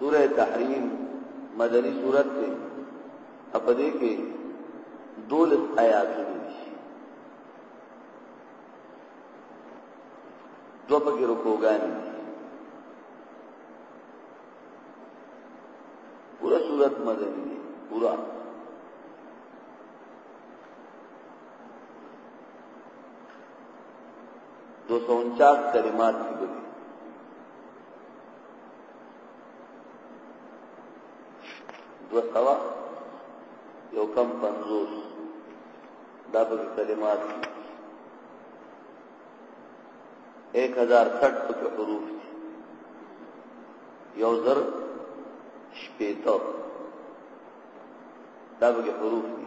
سوره تحریم مدنی سورت ته په دې کې دولس آیاتونه دي دو پکې رکوګان دي پورا سورت مدنی دی پورا دو سو انچاس کلمات کی بکی دو سوا یو کم پنځوس دا به کلمات دي 1060 پکې حروف دي یو زر شپېته دا به حروف دي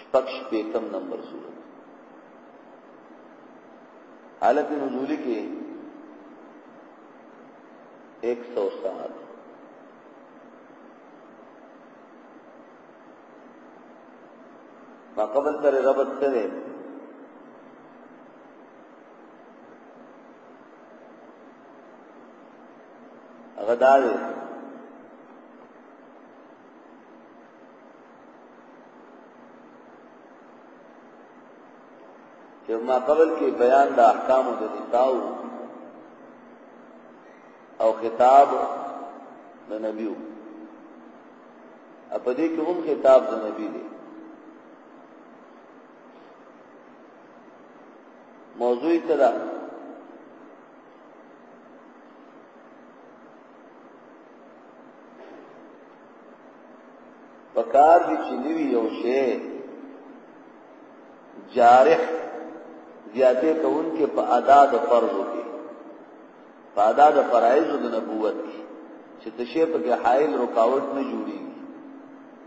شپږ شپېتم نمبر صورت حالت نزولی کې 107 ما قبل سره ربط سره غداوی چې ما قبل کې بیان د احکام د نساو او خطاب د نبیو په دې کې هم خطاب د نبی دی موضوع څه ده پکار دي چې نوی یو شی جارح زیاته کون کې په ادا د فرض کې په ادا د فرایض د نبوت کې چې د شی په کې حائل رکاوټ نه جوړي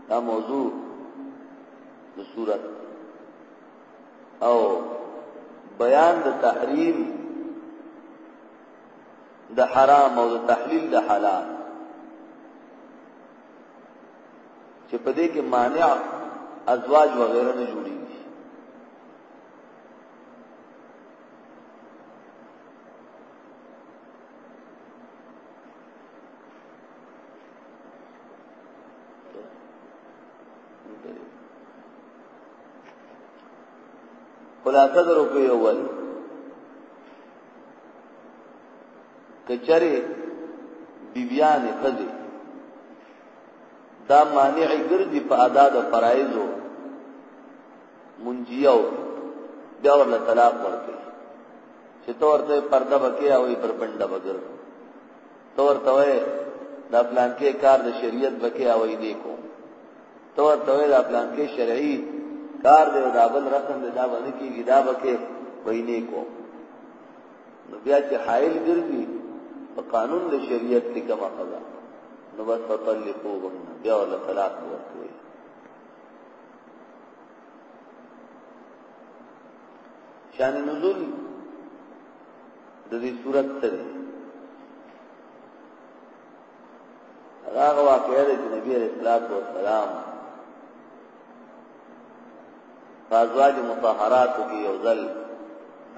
دا موضوع د صورت او بیان د تحریم د حرام او د تحلیل د حلال چې په دې کې مانع ازواج وغیرہ نه جوړي خلاصه درو کوي اول کچره بیبیانې خزي دا مانع ګرځي په ادا د فرایزو منجیو بیا ورله طلاق ورکړي چې تو ورته پرده بکې او پر پنده بګر تو ورته دا پلان کې کار د شریعت بکې او یې کو تو ورته وې دا پلان کې شرعي کار دی او دا بل رسم دی دا باندې کېږي دا بکې وینې کو نو بیا چې حائل ګرځي په قانون د شریعت کې کما قضا نو بس فطلقو بن بیا ولا طلاق ورکوي شان نزول د دې صورت سره هغه واقعه ده چې نبی عليه الصلاه والسلام فازواج مطهرات کې یو ځل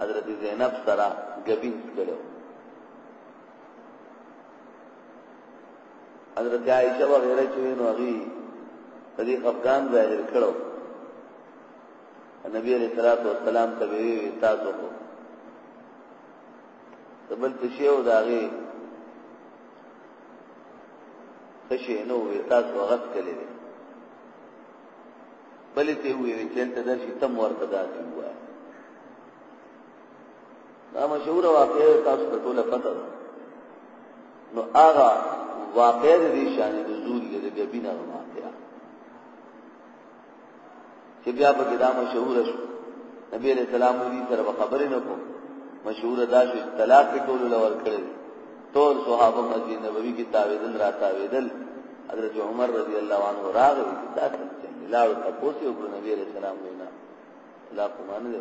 حضرت زینب سره غبین کړو حضرت عائشہ وغیرہ چې نو هغه دې افغان ظاهر کړو نبی عليه الصلاه والسلام ته وی تاسو دبل تشي او داغي خشي نو وي تاسو غت کړي بلې ته وي چې ته د شي تم ورته داسي وای دا مشهور واقعه تاسو ته ټول پته ده نو هغه واقعه دې شان د زول دې ګبینه ما چې بیا په کې دا مشهور شو نبی علیہ السلام دې سره خبرې نه کو مشهور دا شو طلاق په ټول لور کړی ټول صحابه مسجد نبوي کې تاویدل را تاویدل حضرت عمر رضی الله عنه راغی دا څنګه لاړ تاسو یو نبی علیہ السلام وینا لا کومانه دی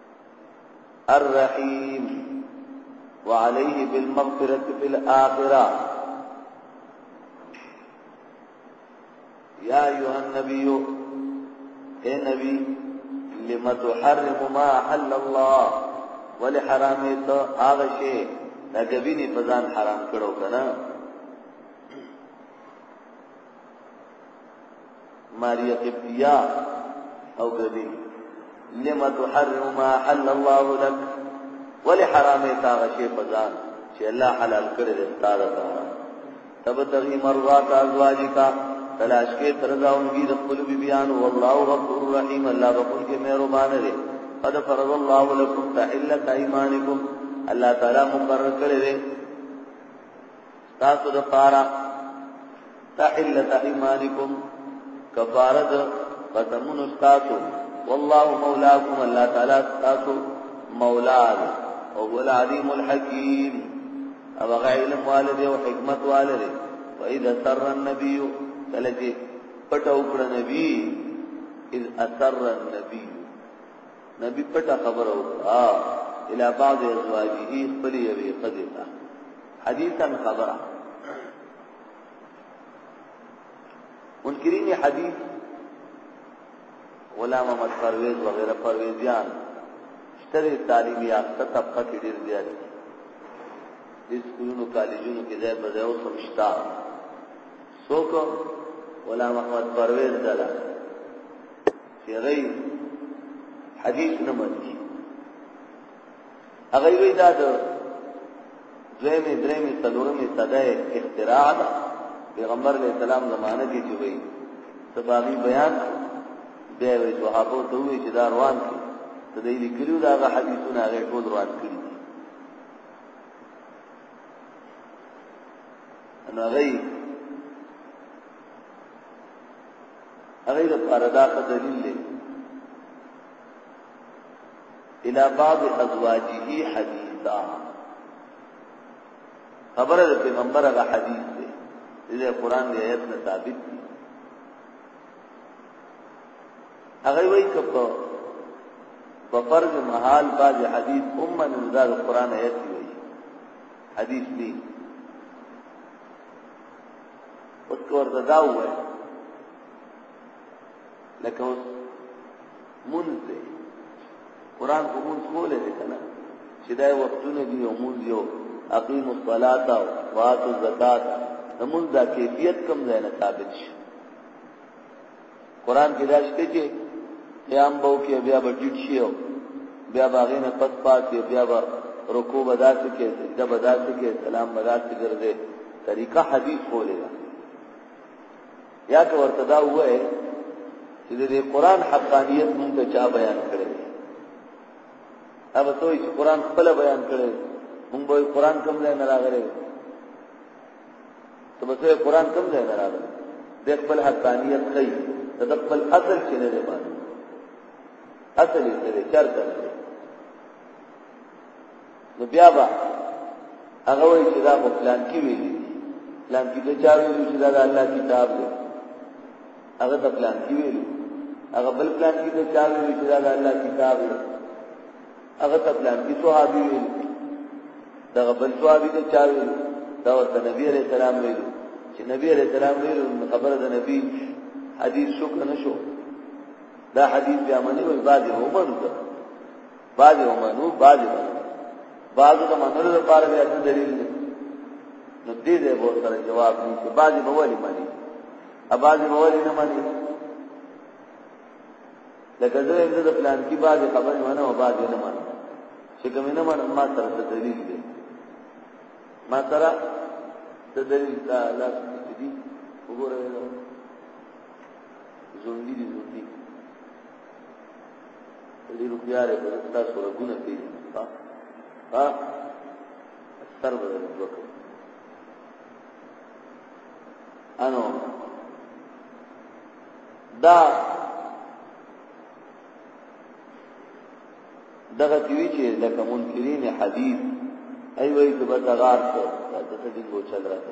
الرحيم وعليه بالمغفرة في الآخرة يا أيها النبي يا نبي لم تحرم ما حل الله ولحرام هذا الشيء شی لکه فزان حرام كرو كنا ماريه قبطيه او ګدي لما تحرم ما حل الله لك ولي حرامه تا غشي پزان چې الله حلال کړی دی ستاره تا تبتغي مرضات ازواجك تلاش کې ترځاونګي د خپل بیان او الله غفور رحیم الله غفور کې مهربان دی قد فرض الله لكم تحلة ايمانكم الله تعالی مقرر کړی دی تاسو د پارا تحلت ایمانکم کفارت قسمون استاسو والله مولاکم الله تعالی استاسو مولا او هو العلیم الحکیم او غیر علم والد او حکمت والد و اذا سر النبی کلچه پټو کړه نبی اذ اثر النبی نبی پټه خبره وکړه الى بعض ازواجه خپل یوې قضیه حدیثا خبره منکرین حدیث غلام احمد پرویز وغیرہ پرویزیان سترې تعلیمي یافته طبقه کې ډېر زیات دي د سکولونو کالجونو کې ځای په ځای اوس هم شته څوک غلام احمد پرویز دلا چې غي حدیث نه مني هغه وی دا د دویمې درېمې څلورمې صدې اختراع ده پیغمبر علیه السلام زمانه کې چې وی سباغي بیان دی وی صحابه ته وی چې دا روان کې ته دې لیکلو دا حدیثونه هغه ټول روان کړی نو هغه هغه لپاره دا دلیل دی الى بعض ازواجه حدیثا خبره د پیغمبر هغه حدیث دی د قران دی آیت نه ثابت دی هغه وایي کپو په فرض محال باز حدیث امه نزار قران آیت دی وایي حدیث دی اوس کو ورته دا وایي لکه اوس مونږ دی قران کو مونږ کولې ده کنه چې دا وختونه دی او مونږ یو اقیم الصلاۃ او وات الزکات مونږ دا کیفیت کم ځای نه ثابت شي قران کې دا شته چې قیام بو کې بیا به ډیټ شي او بیا باغې نه پس پاتې بیا به رکوع بدا سے کې سجده بدا سے کې سلام بدا سے ګرځي طریقہ حدیث کولې ده یا که ورته دا ووایې چې د دې قران حقانیت مونږ ته چا بیان کړی دی هغه څوی چې قران خپل بیان کړی مونږ به قران کوم ځای نه راغلی ته به څوی قران کوم ځای نه راغلی د خپل حقانیت خی د خپل اصل چې نه دی باندې اصل یې څه دی چرته دی نو بیا به هغه وایي چې دا په پلان کې ویلي پلان کې ته چا ویلي چې دا د الله کتاب دی هغه ته پلان کې ویلي هغه بل پلان کې ته چا ویلي چې دا د الله کتاب دی هغه ته پلان کې صحابي ویلي دا بل صحابي ته چا ویلي دا ورته نبی عليه السلام ویلي چې نبی عليه السلام ویلي خبره د نبی حدیث شو کنه شو دا حدیث بیا منی وي بعد عمر ده بعضی ومنو بعضی ومنو بعضو د منلو لپاره بیا څه دلیل دی نو دې دې به سره جواب دی چې بعضی به ولي مانی اباځي به ولي نه مانی لکه زه هم د پلان کې بعضی خبرې ونه او بعضی نه مانی چې کوم نه مانی ما سره څه دلیل دی ما سره څه دلیل دا لاس دې وګورئ زوندی دي زوندی دې روپیا لري په تاسو رګونه کوي ها ها سر بدل وکړه انو دا دغه دیوی چې لکه منکرین حدیث ای وای چې بس غار ته د دې ګوچل راته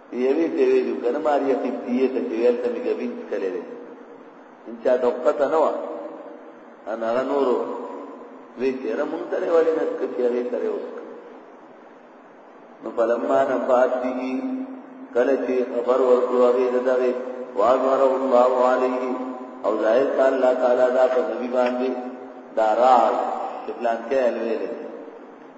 یوی ته ویلو کنه ماریا قبطیه ته چې ویل ته مې غبین کړي دي ان چا د پته نه و انا غ نورو وی چې را مونږ ته ولې نه کچې هغه سره اوس نو فلما نبات به کله چې خبر ورکړو هغه دغه واظهر الله علیه او ظاهر کال الله تعالی دا په نبی باندې دا راز چې پلان کې الویل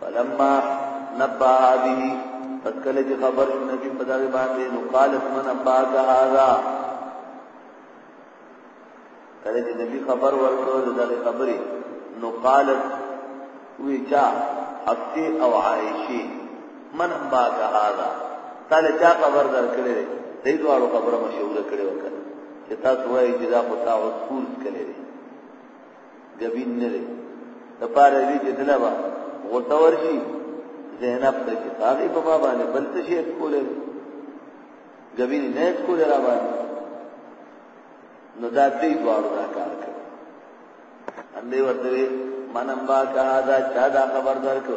فلما نبا به پس کله چې خبر شو نبی په دغه باندې نو قالت من اباک هذا کله چې نبی خبر ورکړ دغه خبرې نو قالت وی چا حفصه او عائشه من اباک هذا تعالی چا خبر درکړې دې دواړو خبره مشهور کړې وکړه چې تاسو وایي چې دا خو تاسو سکول کړې جبین نه دی د پاره دې چې دنه با غوته ورشي ذهن اپ ته چې هغه په ما باندې بل څه شي کولې جبین نه کولې را باندې نو دا دې دوارو دا کار کوي اندې ورته منم با کا دا چا دا خبر درکو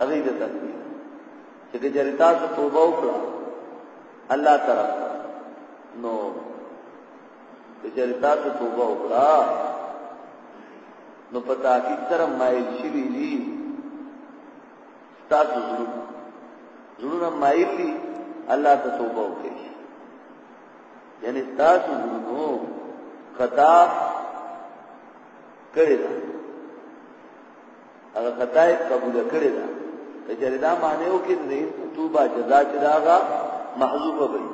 هغه دې تکلیف چې که چېرې تاسو توبه وکړه الله تعالی نو که چېرې تاسو توبه وکړه نو په تحقیق سره مایل شوي دي تاسو زړونه زړونه مایل دي الله ته توبه وکړئ یعنی تاسو زړونو خطا کړی دا هغه خطا یې قبول کړی دا کچره دا معنی وکړي د توبه جزا چې داغه محذوف وي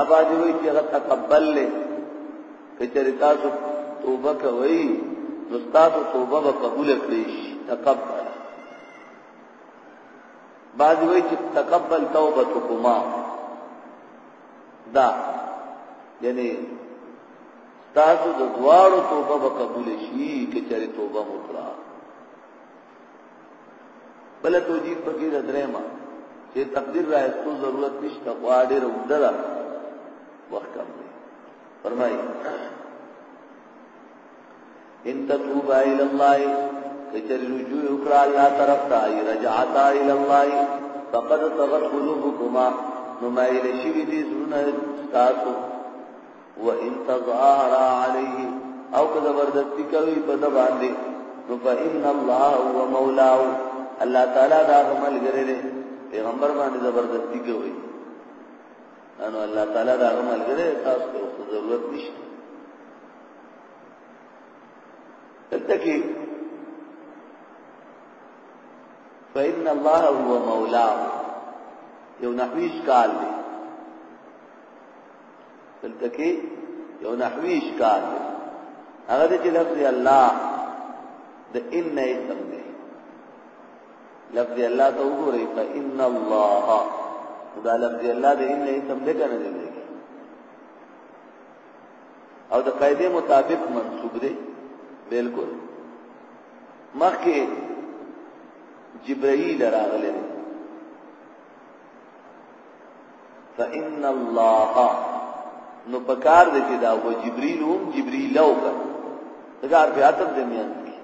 ابا دی وی چې هغه تقبل له کچره تاسو توبه کوي نو تاسو توبه به قبول کړئ تقبل بعض وی چې تقبل توبتکما دا یعنی تاسو د دواړو توبه به قبول شي کچره توبه مو کړه بل توجیه پکې د درېما چې تقدیر را استو ضرورت نشته غواړي روندره وخت کم دی فرمایي ان تتوب الى الله کچر رجوع وکړه الله طرف ته ای رجعت الى الله فقد تغت قلوبكما نو مایل شي دي زونه تاسو و ان تظاهر عليه او که زبردستی کوي په د باندې نو فإن الله هو مولاه الله تعالی دا عمل ګرځي پیغمبر باندې زبردستی کوي انو الله تعالی دا عمل ګرځي تاسو ته ضرورت نشته دلته کې فإن الله هو مولاه یو نحویش کال دی دلته کې یو نحوی اشکال دی هغه دې چې لفظ الله د ان نه اسم دی لفظ الله ته وګورئ فإن الله دا لفظ الله د ان نه اسم دی کنه دی او د قاعده مطابق منسوب دی بالکل مخکې جبرائیل راغله فإن الله نو پکار دې چې دا و جبريل هم جبريل او کا دا په عتب دې میان دي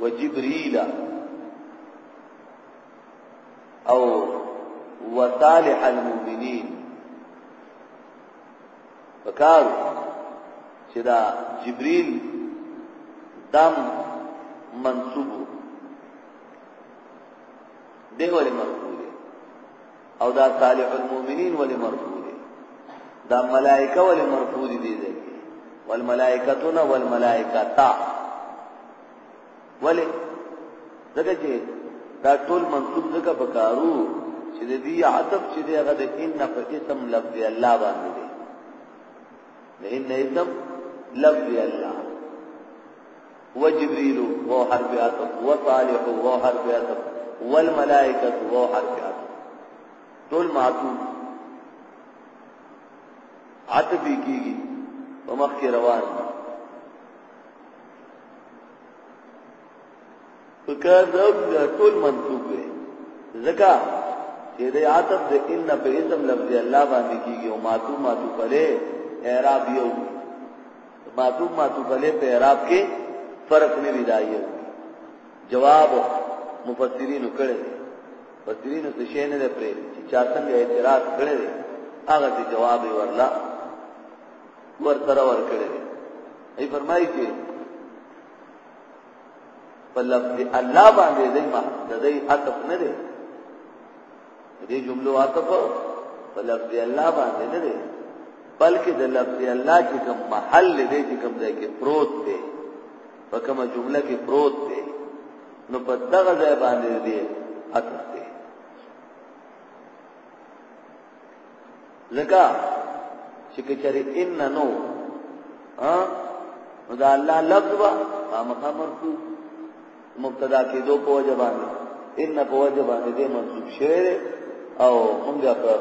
و جبريل او وصالح المؤمنين پکار چې دا جبريل دم منصوب دی ولې مرفوع دی او دا صالح المؤمنین ولې مرفوع دی دا ملائکه ولې مرفوع دي دي والملائکتون والملائکتا ولې دغه چې دا ټول منصوب ځکه پکارو چې د دې عتب چې دی هغه د ان په اسم لفظ الله باندې دی د ان اسم لفظ الله وجبريل وو حرف عطف وصالح وو حرف عطف والملائکه وو حرف عطف ټول معطوف عطف کیږي په مخ کې روان فکر ټول منصوب دی ځکه چې د عاطف د ان په اسم لفظ الله باندې کیږي او ماتو ماتو پرې اعراب یو معطوف معطوف علیه په اعراب کې فرق نه دی دایو جواب مفسرین کړه مفسرین څه شي نه پرې چې چا څنګه اعتراض کړي هغه دې جواب ورلا ور تر ور کړي ای فرمایي چې په لفظ الله باندې دې ما د دې عطف نه دی دې جملو عطف په لفظ الله باندې نه دی بلکې د لفظ الله چې کوم محل دی چې کوم ځای کې پروت دی په کومه جمله کې پروت دی نو په دغه ځای باندې دی عطف دی لکه چې کچري ان نو ها نو دا الله لفظ وا ما مخامر کو مبتدا کېدو په وجه باندې ان په وجه باندې دې منصوب شوی دی او موږ په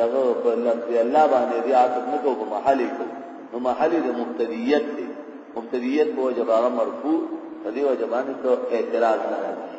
دغه په لفظ الله باندې دې عاطف نه کوو په محل کې نو محل د مبتدیت دی مبتدیت په وجه باندې مرفوع په دې وجه باندې ته اعتراض نه راځي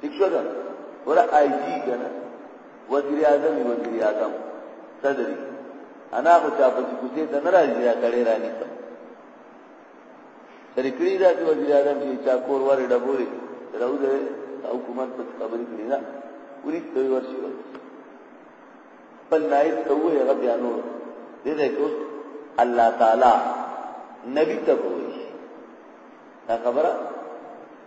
ٹھیک شو ده ورا آئی جی کنه وزیر اعظم وزیر اعظم صدری انا خو چا په کوڅه ته نه راځي دا کړي رانی ته سره کړی دا چې وزیر اعظم چې چا کور ور ډبولې راو ده حکومت په خبرې کړی نه ورې ته ورشي بل نائب ته وې هغه بیا نور دې دې کوس الله تعالی نبی ته وې دا خبره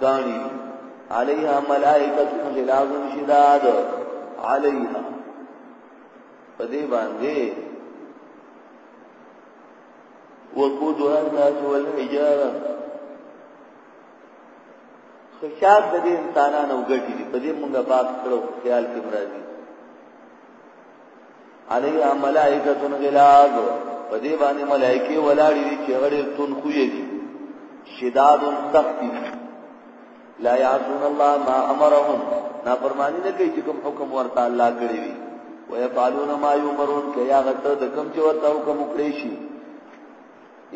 کانی علیها ملائکت غلاظ شداد علیها په دې باندې وقودها الناس والحجاره خشاک د دې انسانانو ګټي دي په دې مونږه باب کړو خیال کې مرادي علی ملائکتون غلاظ په دې باندې ملائکه ولاړې دي چې غړې تون خوې دي شداد سخت دي لا یعصون الله ما امرهم نا فرمانی نه کوي چې کوم حکم ورته الله کړی وي ويفعلون ما یؤمرون کیا غته د کوم چې ورته حکم کړی شي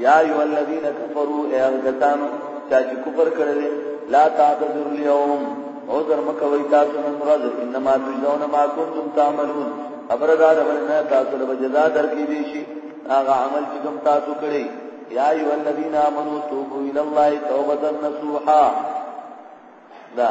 یا ایو الذین کفروا ایغتانو چا چې کفر کړل لا تعذر اليوم او در مکوي تاسو نن ورځ انما تجزون ما کنتم تعملون خبر دا د ولنه تاسو له جزا درکې دي شي هغه عمل چې کوم تاسو کړی یا ایو الذین آمنو توبوا الی الله توبه نصوحا دا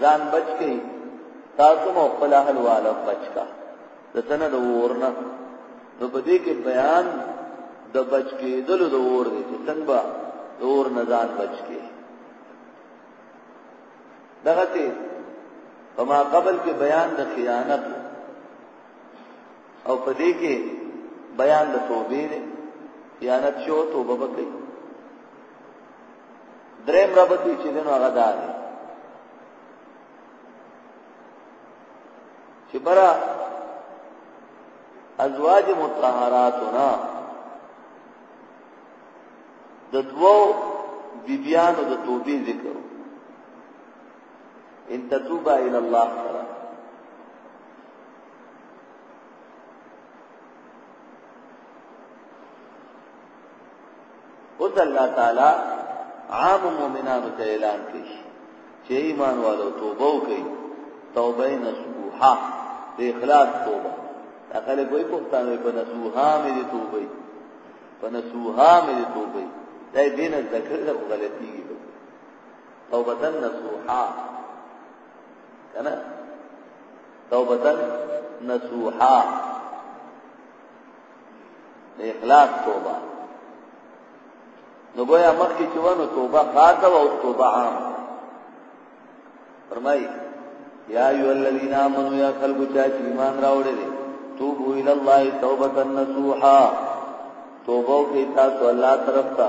ځان بچ کړئ تاسو مو خپل اهل والا بچ کا دتنه د ورنه نو په دې کې بیان د بچ کېدل د ور دي چې څنګه د ور نه ځان بچ کې دغه ته په ما قبل کې بیان د خیانت او په دې کې بیان د توبې خیانت شو توبه وکړي دریم ربط دی چې دنو هغه دار چې برا ازواج مطهراتنا د دوو بیبیانو د توبې ذکر ان تتوبا الى الله سره او ته الله تعالی عام مؤمنانو ته اعلان کوي چې ایمان والو توبه وکړي توبه نصوحه د اخلاص توبه اقل کوئی پښتانه په نصوحه مې دي توبه په نصوحه مې دي توبه دا دین ذکر د غلطي توبه نصوحه کنه توبه نصوحه د اخلاص توبه نو گویا مخکې چې ونه توبه خاصه او توبه عام فرمایي یا ایو الذین آمنوا یا خلق چا چې ایمان راوړل توبو الی الله توبه نصوحا توبه کوي تاسو الله طرف ته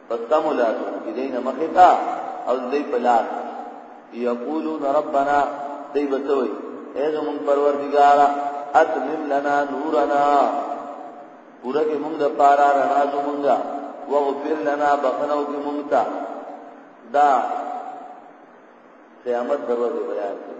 پس تا ملاتو چې دین مخې تا او دې په لار یقولون ربنا دې بتوي اے زمون پروردگار اتمم لنا نورنا پورا کې موږ د پارا رڼا زمونږه وغفر لنا بخنو کې موږ ته دا قیامت دروازه بیان کړي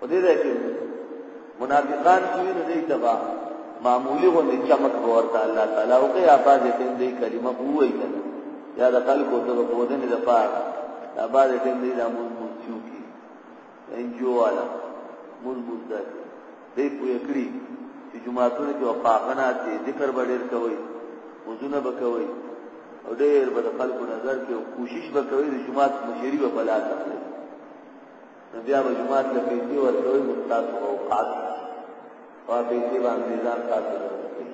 په دې ځای کې منافقان چې ویني دوی تبا معمولی غوندې چمک به ورته الله تعالی او کوي آباد یې ټیم دی کلمه ووایي کنه یا د خلکو ته په ودنې د پاره آباد یې ټیم دی د مون مون کیو کی انجو والا مون مون ده دې پوهې کړی چې جمعهتون کې وفاقنا دي ذکر به ډېر کوي وزونه به کوي او ډېر به د خلکو نظر کې کوشش به کوي د جمعهت مشری به بلاته نو بیا به جماعت له پیسې ورکوي نو ستاسو به اوقات او پیسې به انګریزان تاسو ته ورکوي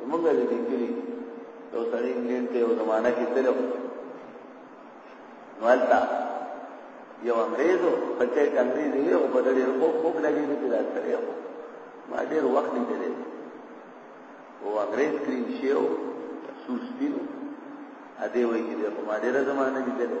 زمونږ د دې کلي یو سړی انګلینډ ته یو زمانه کې تللی نو هلته یو انګریز و بچه یې انګریز دی او په ډېر خوب خوب لګېږي چې دا سړی و ما ډېر وخت لیدلی او انګریز کریم شی و سور سپین و ادې وایي چې دی خو ما ډېره زمانه لیدلی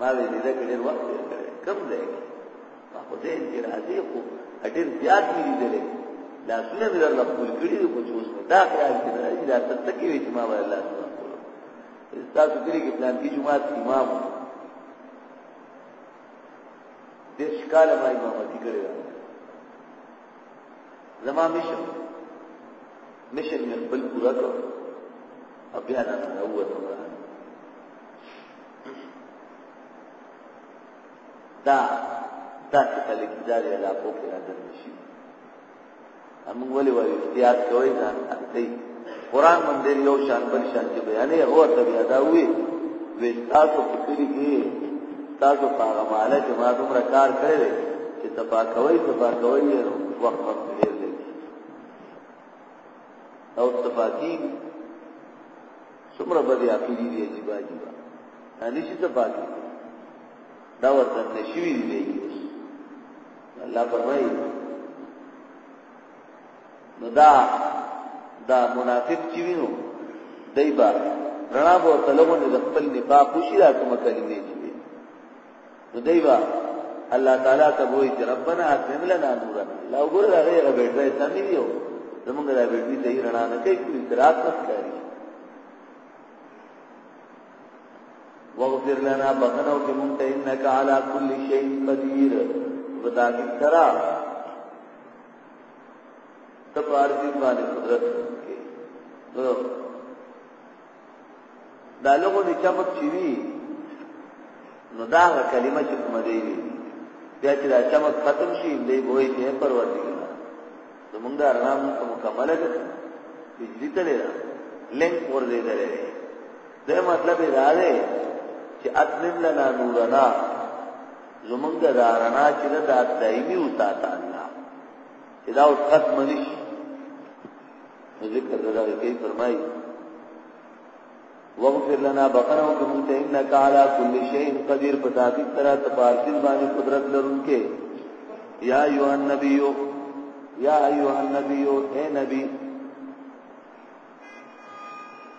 ما وی دې دغه ډېر وخت یې کړې کم دی ما په دې کې راځي خو ډېر زیات مې لیدل دا سونه مې درنه خپل کړی دی خو اوس مې دا خیال کې نه راځي دا څه کې وی چې ما ولا الله سبحانه وتعالى تاسو کړی کې پلان کې جمعه امام دې شکاله ما امام دې کړی زما مشن مشن مې خپل پورا کړ بیا نه راووتم دا دا چې خلک داري علاقو کې راځي شي موږ ولې وایو احتیاط کوئ ځان اخلي قران باندې یو شان بل شان چې بیانې هو ته بیا دا وی وې تاسو په کلی کې تاسو په هغه مال چې ما دومره کار کړی چې تبا کوي تبا کوي وخت وخت ډیر دی او تبا کیږي څومره بدې عقیدې دي عجیب عجیب دا نشي ته پاتې دا ورته نشوي دي اوس الله فرمایي نو دا دا منافق چې وینو دای با رڼا به تلغونه د خپل نفاق وشي دا کومه کلمې چې نو دی با الله تعالی ته وایي چې ربنا اتم لنا نورنا لا وګوره دا غیر بیټری ته نه دیو زمونږ دا بیټری ته رڼا نه کوي کوم اعتراض نه کوي واغفر لنا بخنا او کوم ته انك على كل شيء قدير ودا کی ترا تبارک باندې قدرت کې دا لغو نه چمک چی وی نو دا هغه کلمه چې کومه دی وی بیا چې دا چمک ختم شي دی به یې نه پروردګار زمونږ دا رام ته مکمل ده بجلی ته ده لینک ور دی درې دا مطلب دا دی چې اتمم لنا نورنا زمونږ دا رڼا چې دا دایمي وساته الله چې دا اوس ختم نشي ذکر دغه کوي فرمایي واغفر لنا بخنو کوم ته انك على كل شيء قدير په تاکید سره تبارکین باندې قدرت لرونکې یا ایو النبی یا ایو النبی اے نبی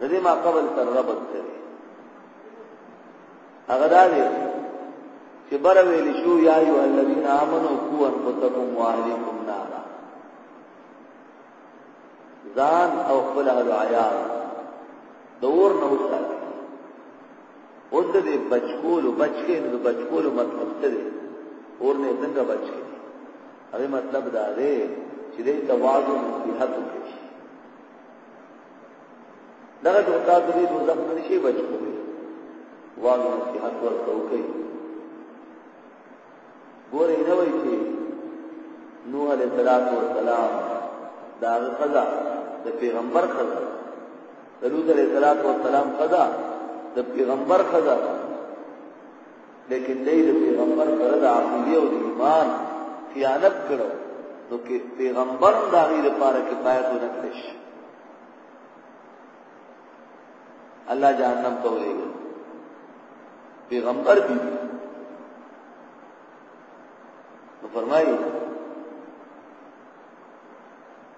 د دې ما قبل سره ربط کوي هغه دا دی چې بر ویل شو یا ایو الذین آمنو قوا انفسکم واهلیکم نارا ځان او خپل اهل عیال دور نه وساتي او د دې بچکول بچکې نو بچکول مطلب څه دی اور نه څنګه بچکې هغه مطلب دا دی چې دې توازن نصیحت وکړي دغه چې استاد دې دوزخ نه شي بچ کوي واغ نصیحت ورته وکړي ګورې نه وایي چې نوح علیه السلام والسلام دا قضا د پیغمبر قضا د لوط علیه السلام والسلام قضا د پیغمبر قضا لیکن دی د پیغمبر سره د عقیده او ایمان خیانت کړو نو کې پیغمبر د هغه لپاره کفایت نه کړی شي الله جهنم ته ولېږي پیغمبر دی نو فرمایي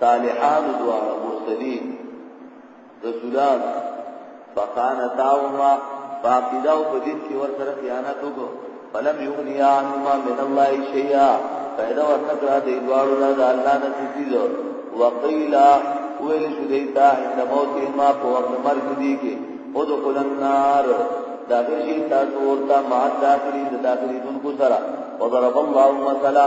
صالحان دوارا مرسلین رسولان فخانتاهما فاقداو په دین کې ور سره خیانت وکړو فلم یغنیا عنهما من الله شیئا پیدا ورنه کړه دې دوارو نه د الله نه څه وقیل ویل شو دیتا عند موت ما په وخت مرګ دی کې او د خلن نار دا غشي تاسو ورته ما داخلي د داخلي دونکو سره وضرب الله مثلا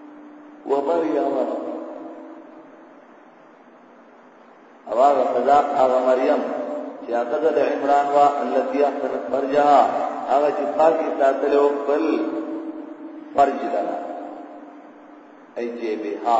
ومريم او هغه خدا هغه مریم چې هغه د عمران وا التي احسنت فرجها هغه چې پاکي ساتل او خپل فرج لرا ای جی بها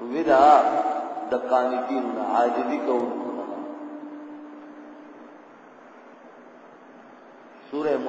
ودا د قانتین نه عاجزی کوونکو نه سوره ملک